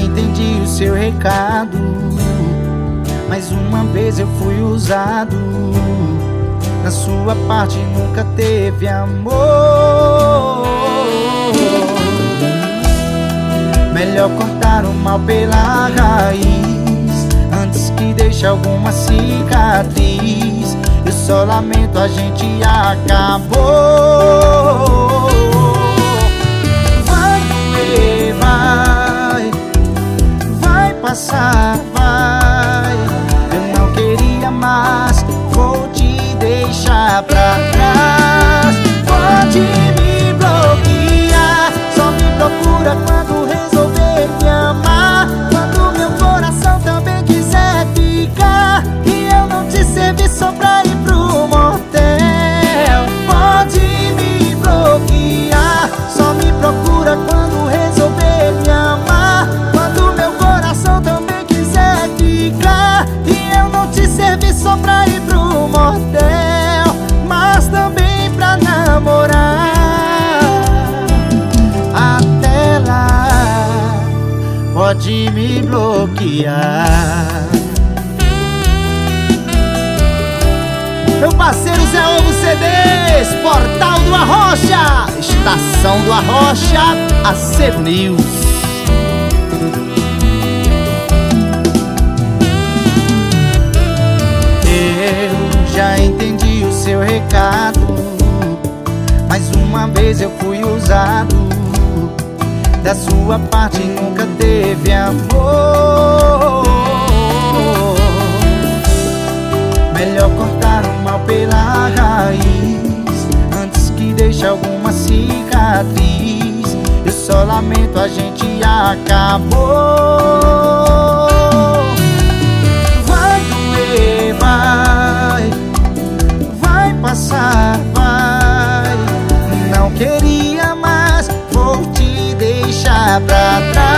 entendi o seu recado. Mais uma vez eu fui usado. Na sua parte nunca teve amor. Melhor cortar o mal pela raiz antes que deixe alguma cicatriz. Eu só lamento, a gente acabou. Passar, vai. Eu não queria mais, vou te deixar pra trás. Só pra ir pro motel, mas também pra namorar. Até lá, pode me bloquear. Meu parceiro Zé Ovo CDs, Portal do Arrocha, Estação do Arrocha, Acervo News. Seu recado. Mais uma vez eu fui usado. Da sua parte nunca teve amor. Melhor cortar o mal pela raiz antes que deixe alguma cicatriz. Eu só lamento, a gente acabou. passar vai. Não queria mais, vou te deixar pra trás.